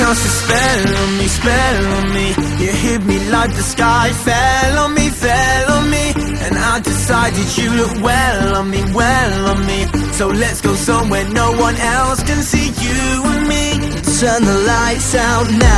A spell on me, spell on me. You hit me like the sky fell on me, fell on me. And I decided you look well on me, well on me. So let's go somewhere no one else can see you and me. Turn the lights out now.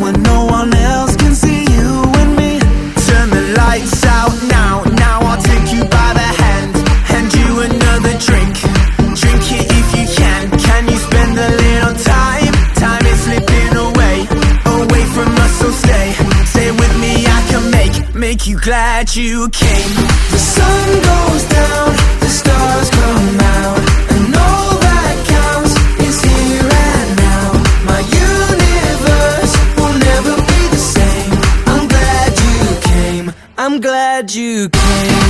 Somewhere no one else can see you and me. Turn the lights out now, now I'll take you by the hand, hand you another drink. Drink it if you can. Can you spend a little time? Time is slipping away, away from us, so stay, stay with me. I can make, make you glad you came. The sun goes down, the stars come glad you came.